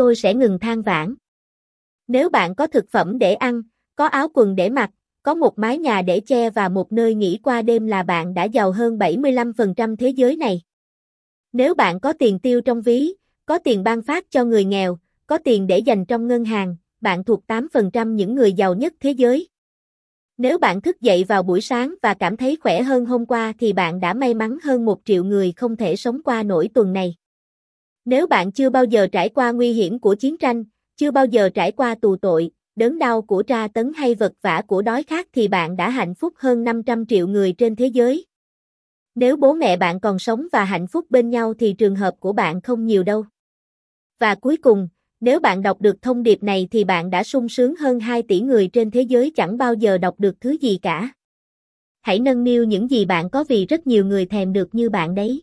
tôi sẽ ngừng than vãn. Nếu bạn có thực phẩm để ăn, có áo quần để mặc, có một mái nhà để che và một nơi nghỉ qua đêm là bạn đã giàu hơn 75% thế giới này. Nếu bạn có tiền tiêu trong ví, có tiền ban phát cho người nghèo, có tiền để dành trong ngân hàng, bạn thuộc 8% những người giàu nhất thế giới. Nếu bạn thức dậy vào buổi sáng và cảm thấy khỏe hơn hôm qua thì bạn đã may mắn hơn một triệu người không thể sống qua nổi tuần này. Nếu bạn chưa bao giờ trải qua nguy hiểm của chiến tranh, chưa bao giờ trải qua tù tội, đớn đau của tra tấn hay vật vã của đói khát thì bạn đã hạnh phúc hơn 500 triệu người trên thế giới. Nếu bố mẹ bạn còn sống và hạnh phúc bên nhau thì trường hợp của bạn không nhiều đâu. Và cuối cùng, nếu bạn đọc được thông điệp này thì bạn đã sung sướng hơn 2 tỷ người trên thế giới chẳng bao giờ đọc được thứ gì cả. Hãy nâng niu những gì bạn có vì rất nhiều người thèm được như bạn đấy.